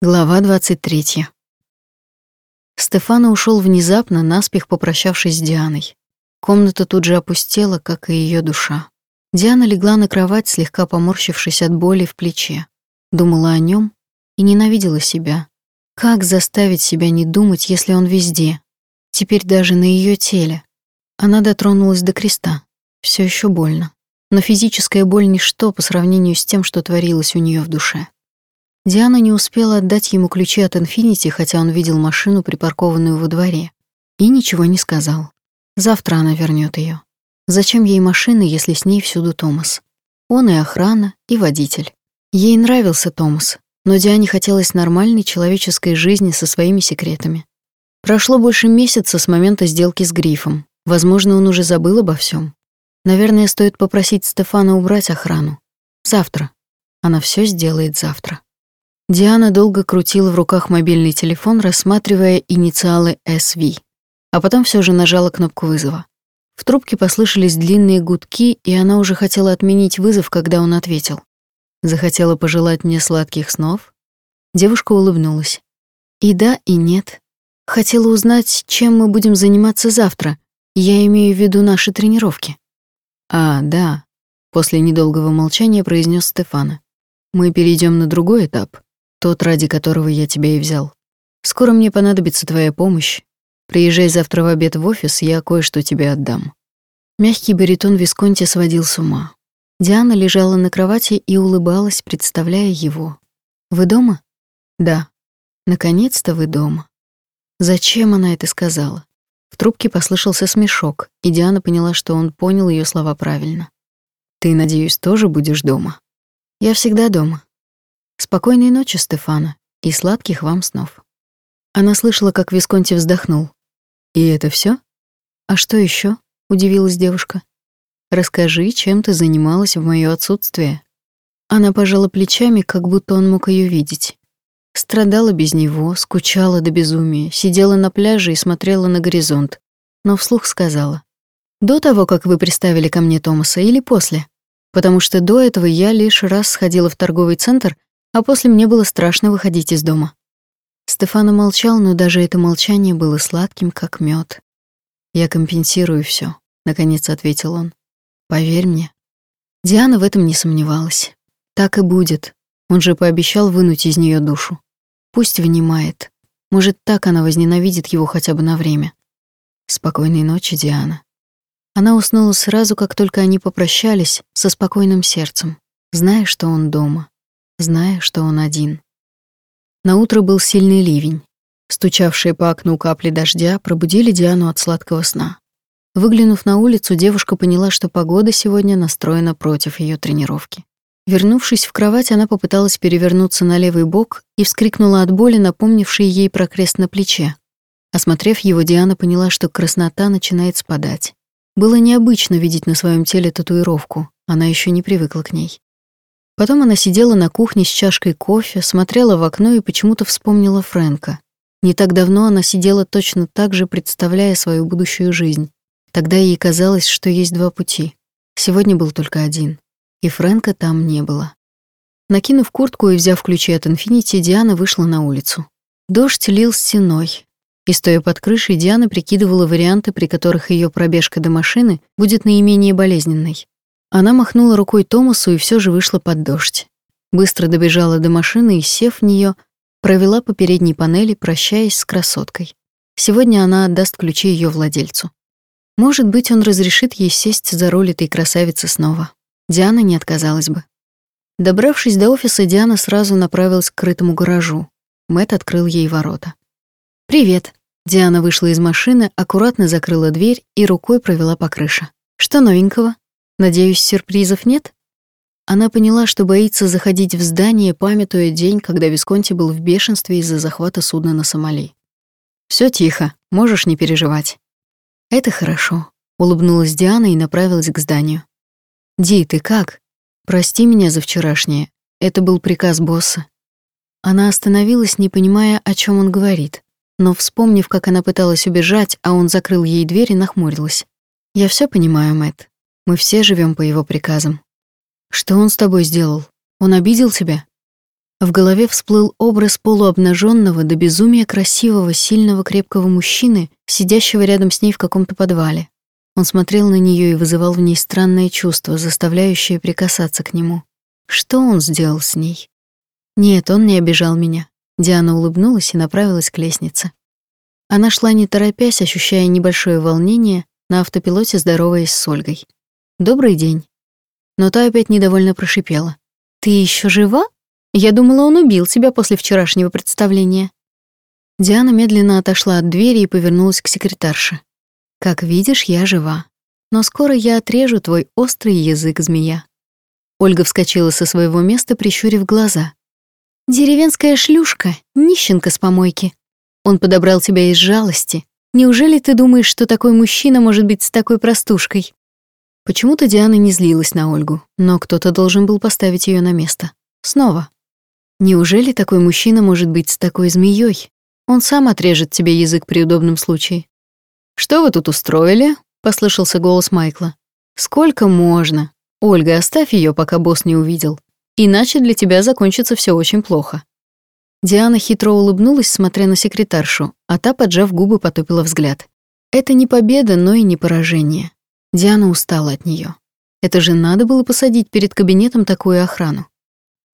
Глава 23. Стефана ушел внезапно, наспех попрощавшись с Дианой. Комната тут же опустела, как и ее душа. Диана легла на кровать, слегка поморщившись от боли в плече. Думала о нем и ненавидела себя. Как заставить себя не думать, если он везде? Теперь даже на ее теле. Она дотронулась до креста. Все еще больно. Но физическая боль ничто по сравнению с тем, что творилось у нее в душе. Диана не успела отдать ему ключи от Инфинити, хотя он видел машину, припаркованную во дворе, и ничего не сказал. Завтра она вернет ее. Зачем ей машина, если с ней всюду Томас? Он и охрана, и водитель. Ей нравился Томас, но Диане хотелось нормальной человеческой жизни со своими секретами. Прошло больше месяца с момента сделки с Грифом. Возможно, он уже забыл обо всем. Наверное, стоит попросить Стефана убрать охрану. Завтра. Она все сделает завтра. Диана долго крутила в руках мобильный телефон, рассматривая инициалы SV, а потом все же нажала кнопку вызова. В трубке послышались длинные гудки, и она уже хотела отменить вызов, когда он ответил. Захотела пожелать мне сладких снов? Девушка улыбнулась. И да, и нет. Хотела узнать, чем мы будем заниматься завтра. Я имею в виду наши тренировки. А, да, после недолгого молчания произнес Стефана. Мы перейдем на другой этап. Тот, ради которого я тебя и взял. Скоро мне понадобится твоя помощь. Приезжай завтра в обед в офис, я кое-что тебе отдам». Мягкий баритон Висконти сводил с ума. Диана лежала на кровати и улыбалась, представляя его. «Вы дома?» «Да». «Наконец-то вы дома». Зачем она это сказала? В трубке послышался смешок, и Диана поняла, что он понял ее слова правильно. «Ты, надеюсь, тоже будешь дома?» «Я всегда дома. Спокойной ночи, Стефана, и сладких вам снов. Она слышала, как Висконти вздохнул. И это все? А что еще? удивилась девушка. Расскажи, чем ты занималась в моё отсутствие. Она пожала плечами, как будто он мог ее видеть. Страдала без него, скучала до безумия, сидела на пляже и смотрела на горизонт, но вслух сказала: "До того, как вы приставили ко мне Томаса или после? Потому что до этого я лишь раз сходила в торговый центр а после мне было страшно выходить из дома. Стефано молчал, но даже это молчание было сладким, как мед. «Я компенсирую все, наконец ответил он. «Поверь мне». Диана в этом не сомневалась. Так и будет. Он же пообещал вынуть из нее душу. Пусть вынимает. Может, так она возненавидит его хотя бы на время. Спокойной ночи, Диана. Она уснула сразу, как только они попрощались, со спокойным сердцем, зная, что он дома зная, что он один. На утро был сильный ливень. Стучавшие по окну капли дождя пробудили Диану от сладкого сна. Выглянув на улицу, девушка поняла, что погода сегодня настроена против ее тренировки. Вернувшись в кровать, она попыталась перевернуться на левый бок и вскрикнула от боли, напомнившей ей про крест на плече. Осмотрев его, Диана поняла, что краснота начинает спадать. Было необычно видеть на своем теле татуировку, она еще не привыкла к ней. Потом она сидела на кухне с чашкой кофе, смотрела в окно и почему-то вспомнила Фрэнка. Не так давно она сидела точно так же, представляя свою будущую жизнь. Тогда ей казалось, что есть два пути. Сегодня был только один. И Фрэнка там не было. Накинув куртку и взяв ключи от Инфинити, Диана вышла на улицу. Дождь лил стеной. И стоя под крышей, Диана прикидывала варианты, при которых ее пробежка до машины будет наименее болезненной. Она махнула рукой Томасу и все же вышла под дождь. Быстро добежала до машины и, сев в нее, провела по передней панели, прощаясь с красоткой. Сегодня она отдаст ключи ее владельцу. Может быть, он разрешит ей сесть за руль этой красавицы снова. Диана не отказалась бы. Добравшись до офиса, Диана сразу направилась к крытому гаражу. Мэт открыл ей ворота. «Привет». Диана вышла из машины, аккуратно закрыла дверь и рукой провела по крыше. «Что новенького?» Надеюсь, сюрпризов нет? Она поняла, что боится заходить в здание, памятуя день, когда Висконти был в бешенстве из-за захвата судна на Сомали. Все тихо, можешь не переживать». «Это хорошо», — улыбнулась Диана и направилась к зданию. «Ди, ты как? Прости меня за вчерашнее. Это был приказ босса». Она остановилась, не понимая, о чем он говорит, но, вспомнив, как она пыталась убежать, а он закрыл ей дверь и нахмурилась. «Я все понимаю, Мэтт. Мы все живем по его приказам. Что он с тобой сделал? Он обидел тебя? В голове всплыл образ полуобнаженного до безумия красивого, сильного, крепкого мужчины, сидящего рядом с ней в каком-то подвале. Он смотрел на нее и вызывал в ней странное чувство, заставляющее прикасаться к нему. Что он сделал с ней? Нет, он не обижал меня. Диана улыбнулась и направилась к лестнице. Она шла не торопясь, ощущая небольшое волнение, на автопилоте здороваясь с Ольгой. «Добрый день». Но та опять недовольно прошипела. «Ты еще жива? Я думала, он убил тебя после вчерашнего представления». Диана медленно отошла от двери и повернулась к секретарше. «Как видишь, я жива. Но скоро я отрежу твой острый язык, змея». Ольга вскочила со своего места, прищурив глаза. «Деревенская шлюшка, нищенка с помойки. Он подобрал тебя из жалости. Неужели ты думаешь, что такой мужчина может быть с такой простушкой?» Почему-то Диана не злилась на Ольгу, но кто-то должен был поставить ее на место. Снова. Неужели такой мужчина может быть с такой змеей? Он сам отрежет тебе язык при удобном случае. «Что вы тут устроили?» — послышался голос Майкла. «Сколько можно? Ольга, оставь ее, пока босс не увидел. Иначе для тебя закончится все очень плохо». Диана хитро улыбнулась, смотря на секретаршу, а та, поджав губы, потупила взгляд. Это не победа, но и не поражение. Диана устала от нее. Это же надо было посадить перед кабинетом такую охрану.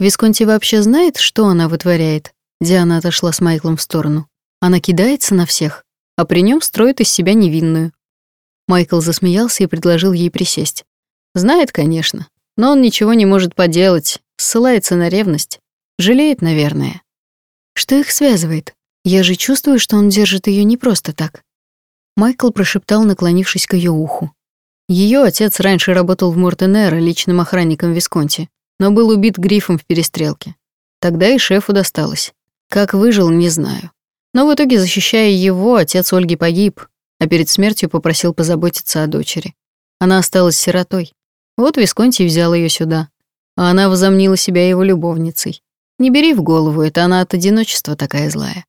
Висконти вообще знает, что она вытворяет? Диана отошла с Майклом в сторону. Она кидается на всех а при нем строит из себя невинную. Майкл засмеялся и предложил ей присесть. Знает, конечно, но он ничего не может поделать, ссылается на ревность. Жалеет, наверное. Что их связывает? Я же чувствую, что он держит ее не просто так. Майкл прошептал, наклонившись к ее уху. Ее отец раньше работал в Мортенеро личным охранником Висконти, но был убит грифом в перестрелке. Тогда и шефу досталось. Как выжил, не знаю. Но в итоге, защищая его, отец Ольги погиб, а перед смертью попросил позаботиться о дочери. Она осталась сиротой. Вот Висконти взял ее сюда, а она возомнила себя его любовницей. Не бери в голову, это она от одиночества такая злая.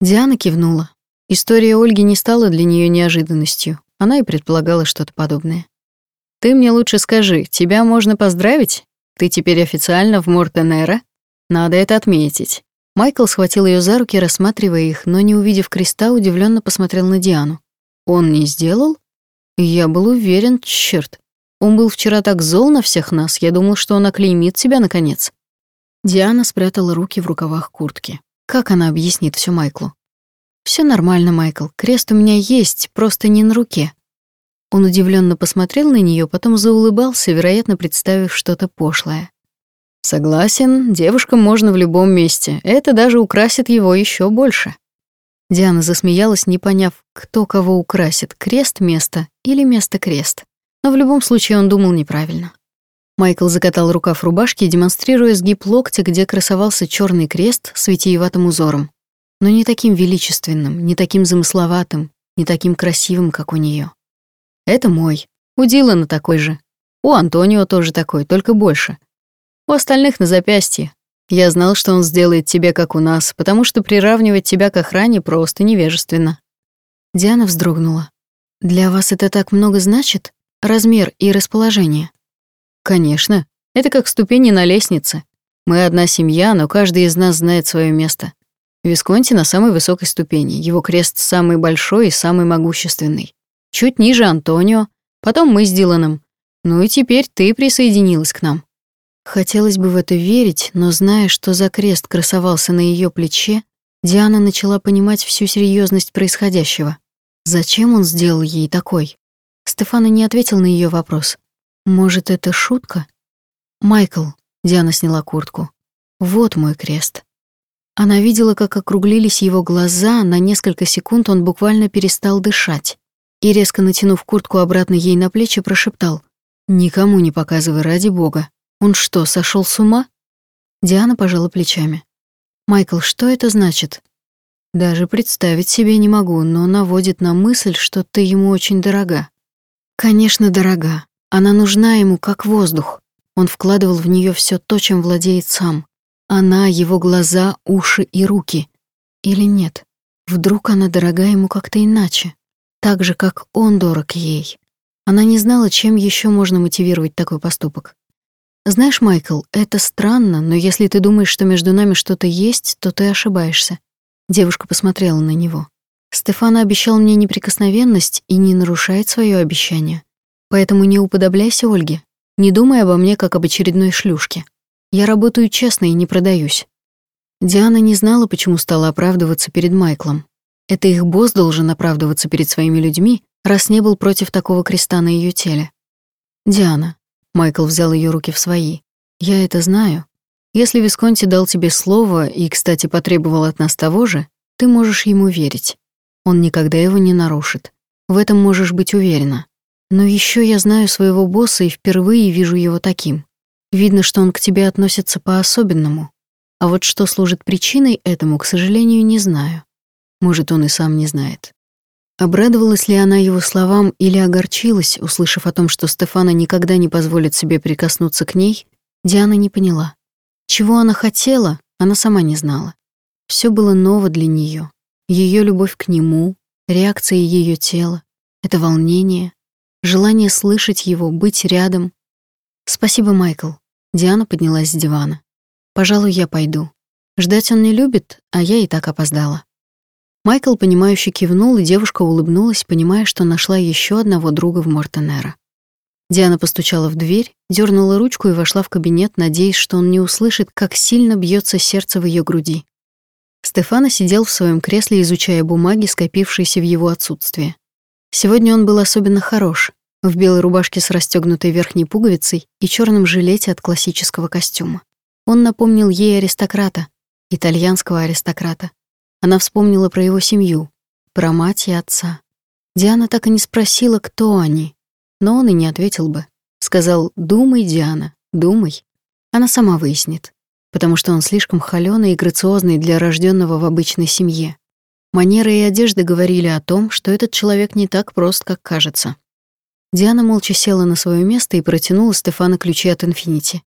Диана кивнула. История Ольги не стала для нее неожиданностью. Она и предполагала что-то подобное. «Ты мне лучше скажи, тебя можно поздравить? Ты теперь официально в Мортенера? Надо это отметить. Майкл схватил ее за руки, рассматривая их, но, не увидев креста, удивленно посмотрел на Диану. «Он не сделал?» «Я был уверен, черт. Он был вчера так зол на всех нас, я думал, что он оклеймит тебя наконец». Диана спрятала руки в рукавах куртки. Как она объяснит все Майклу? Все нормально, Майкл. Крест у меня есть, просто не на руке». Он удивленно посмотрел на нее, потом заулыбался, вероятно, представив что-то пошлое. Согласен, девушкам можно в любом месте. Это даже украсит его еще больше. Диана засмеялась, не поняв, кто кого украсит, крест место или место крест. Но в любом случае он думал неправильно. Майкл закатал рукав рубашки, демонстрируя сгиб локтя, где красовался черный крест с витиеватым узором. Но не таким величественным, не таким замысловатым, не таким красивым, как у нее. Это мой. У Дилана такой же. У Антонио тоже такой, только больше — у остальных на запястье. Я знал, что он сделает тебе, как у нас, потому что приравнивать тебя к охране просто невежественно». Диана вздрогнула. «Для вас это так много значит? Размер и расположение?» «Конечно. Это как ступени на лестнице. Мы одна семья, но каждый из нас знает свое место. Висконти на самой высокой ступени, его крест самый большой и самый могущественный. Чуть ниже Антонио, потом мы с Диланом. Ну и теперь ты присоединилась к нам. Хотелось бы в это верить, но зная, что за крест красовался на ее плече, Диана начала понимать всю серьезность происходящего. Зачем он сделал ей такой? Стефана не ответил на ее вопрос. Может, это шутка? Майкл, Диана сняла куртку. Вот мой крест. Она видела, как округлились его глаза, на несколько секунд он буквально перестал дышать. И резко натянув куртку обратно ей на плечи, прошептал: "Никому не показывай ради бога". Он что, сошел с ума? Диана пожала плечами. Майкл, что это значит? Даже представить себе не могу, но наводит на мысль, что ты ему очень дорога. Конечно, дорога. Она нужна ему как воздух. Он вкладывал в нее все то, чем владеет сам. Она, его глаза, уши и руки. Или нет? Вдруг она дорога ему как-то иначе, так же, как он дорог ей. Она не знала, чем еще можно мотивировать такой поступок. Знаешь, Майкл, это странно, но если ты думаешь, что между нами что-то есть, то ты ошибаешься. Девушка посмотрела на него. Стефана обещал мне неприкосновенность и не нарушает свое обещание. Поэтому не уподобляйся Ольге. Не думай обо мне как об очередной шлюшке. Я работаю честно и не продаюсь. Диана не знала, почему стала оправдываться перед Майклом. Это их босс должен оправдываться перед своими людьми, раз не был против такого креста на ее теле. Диана, Майкл взял ее руки в свои. Я это знаю. Если Висконти дал тебе слово и, кстати, потребовал от нас того же, ты можешь ему верить. Он никогда его не нарушит. В этом можешь быть уверена. Но еще я знаю своего босса и впервые вижу его таким. Видно, что он к тебе относится по-особенному. А вот что служит причиной этому, к сожалению, не знаю. Может, он и сам не знает. Обрадовалась ли она его словам или огорчилась, услышав о том, что Стефана никогда не позволит себе прикоснуться к ней, Диана не поняла. Чего она хотела, она сама не знала. Все было ново для нее. Ее любовь к нему, реакция ее тела, это волнение, желание слышать его, быть рядом. «Спасибо, Майкл». Диана поднялась с дивана. «Пожалуй, я пойду. Ждать он не любит, а я и так опоздала». Майкл, понимающе кивнул, и девушка улыбнулась, понимая, что нашла еще одного друга в Мортенера. Диана постучала в дверь, дернула ручку и вошла в кабинет, надеясь, что он не услышит, как сильно бьется сердце в ее груди. Стефана сидел в своем кресле, изучая бумаги, скопившиеся в его отсутствие. Сегодня он был особенно хорош, в белой рубашке с расстегнутой верхней пуговицей и черном жилете от классического костюма. Он напомнил ей аристократа, итальянского аристократа. Она вспомнила про его семью, про мать и отца. Диана так и не спросила, кто они, но он и не ответил бы. Сказал «Думай, Диана, думай». Она сама выяснит потому что он слишком холёный и грациозный для рожденного в обычной семье. Манеры и одежда говорили о том, что этот человек не так прост, как кажется. Диана молча села на свое место и протянула Стефана ключи от Инфинити.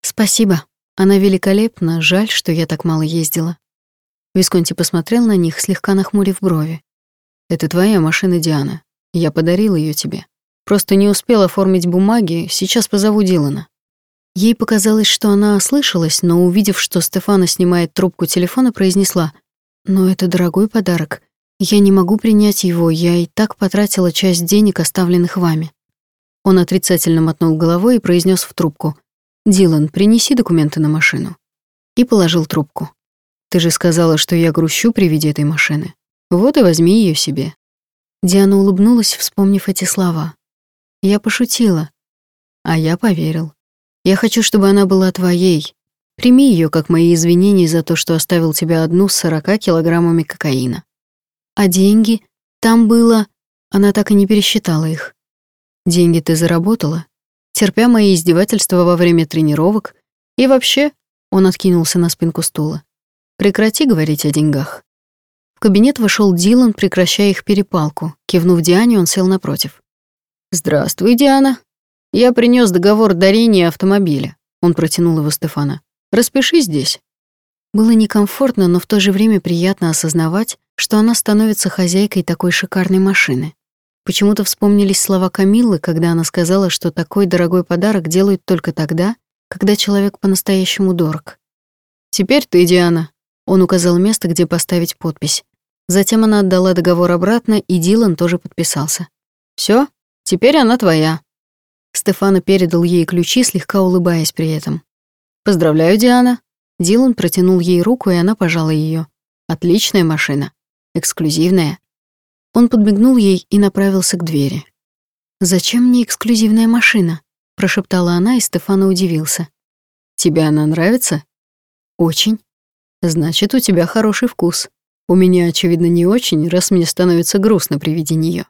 «Спасибо. Она великолепна. Жаль, что я так мало ездила». Висконти посмотрел на них, слегка нахмурив брови. «Это твоя машина, Диана. Я подарил ее тебе. Просто не успел оформить бумаги, сейчас позову Дилана». Ей показалось, что она ослышалась, но увидев, что Стефана снимает трубку телефона, произнесла: "Но это дорогой подарок. Я не могу принять его. Я и так потратила часть денег, оставленных вами". Он отрицательно мотнул головой и произнес в трубку: "Дилан, принеси документы на машину". И положил трубку. "Ты же сказала, что я грущу при виде этой машины. Вот и возьми ее себе". Диана улыбнулась, вспомнив эти слова. Я пошутила, а я поверил. Я хочу, чтобы она была твоей. Прими ее как мои извинения за то, что оставил тебя одну с сорока килограммами кокаина. А деньги? Там было... Она так и не пересчитала их. Деньги ты заработала, терпя мои издевательства во время тренировок. И вообще, он откинулся на спинку стула. Прекрати говорить о деньгах. В кабинет вошел Дилан, прекращая их перепалку. Кивнув Диане, он сел напротив. «Здравствуй, Диана. «Я принес договор дарения автомобиля», — он протянул его Стефана. «Распиши здесь». Было некомфортно, но в то же время приятно осознавать, что она становится хозяйкой такой шикарной машины. Почему-то вспомнились слова Камиллы, когда она сказала, что такой дорогой подарок делают только тогда, когда человек по-настоящему дорог. «Теперь ты, Диана», — он указал место, где поставить подпись. Затем она отдала договор обратно, и Дилан тоже подписался. Все, теперь она твоя». Стефана передал ей ключи, слегка улыбаясь при этом. «Поздравляю, Диана». Дилан протянул ей руку, и она пожала ее. «Отличная машина. Эксклюзивная». Он подмигнул ей и направился к двери. «Зачем мне эксклюзивная машина?» — прошептала она, и Стефана удивился. «Тебе она нравится?» «Очень». «Значит, у тебя хороший вкус. У меня, очевидно, не очень, раз мне становится грустно при виде нее.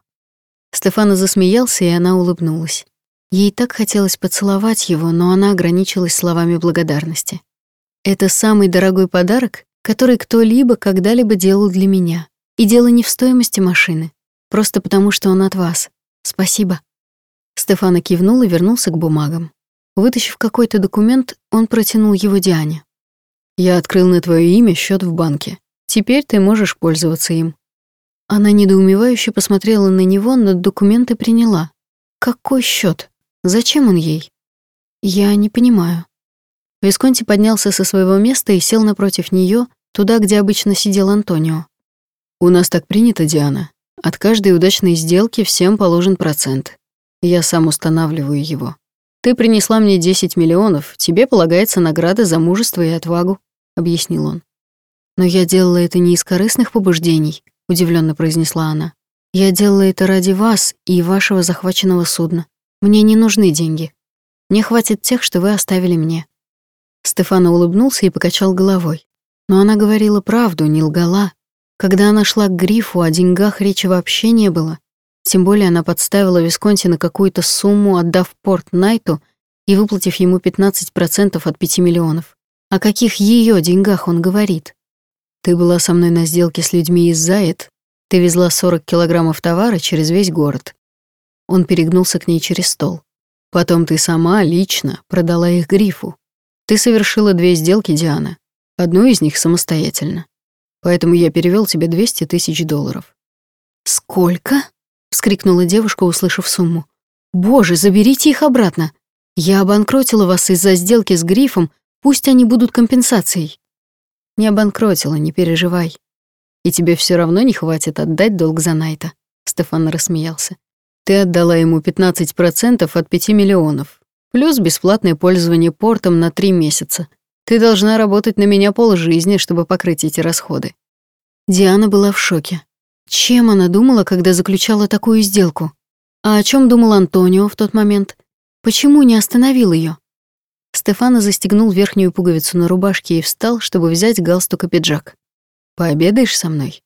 Стефана засмеялся, и она улыбнулась. Ей так хотелось поцеловать его, но она ограничилась словами благодарности. «Это самый дорогой подарок, который кто-либо когда-либо делал для меня. И дело не в стоимости машины, просто потому что он от вас. Спасибо». Стефана кивнул и вернулся к бумагам. Вытащив какой-то документ, он протянул его Диане. «Я открыл на твое имя счет в банке. Теперь ты можешь пользоваться им». Она недоумевающе посмотрела на него, но документы приняла. «Какой счет? Зачем он ей? Я не понимаю. Висконти поднялся со своего места и сел напротив нее, туда, где обычно сидел Антонио. У нас так принято, Диана. От каждой удачной сделки всем положен процент. Я сам устанавливаю его. Ты принесла мне 10 миллионов, тебе полагается награда за мужество и отвагу, объяснил он. Но я делала это не из корыстных побуждений, удивленно произнесла она. Я делала это ради вас и вашего захваченного судна. Мне не нужны деньги. Мне хватит тех, что вы оставили мне». Стефана улыбнулся и покачал головой. Но она говорила правду, не лгала. Когда она шла к грифу, о деньгах речи вообще не было. Тем более она подставила Висконти на какую-то сумму, отдав порт Найту и выплатив ему 15% от 5 миллионов. О каких ее деньгах он говорит? Ты была со мной на сделке с людьми из Зает, ты везла 40 килограммов товара через весь город. Он перегнулся к ней через стол. Потом ты сама лично продала их Грифу. Ты совершила две сделки, Диана. Одну из них самостоятельно. Поэтому я перевел тебе 200 тысяч долларов. «Сколько?» — вскрикнула девушка, услышав сумму. «Боже, заберите их обратно. Я обанкротила вас из-за сделки с Грифом, пусть они будут компенсацией». «Не обанкротила, не переживай. И тебе все равно не хватит отдать долг за Найта. Стефан рассмеялся. Ты отдала ему 15% от 5 миллионов, плюс бесплатное пользование портом на 3 месяца. Ты должна работать на меня полжизни, чтобы покрыть эти расходы. Диана была в шоке. Чем она думала, когда заключала такую сделку? А о чем думал Антонио в тот момент? Почему не остановил ее? Стефана застегнул верхнюю пуговицу на рубашке и встал, чтобы взять галстук и пиджак. Пообедаешь со мной?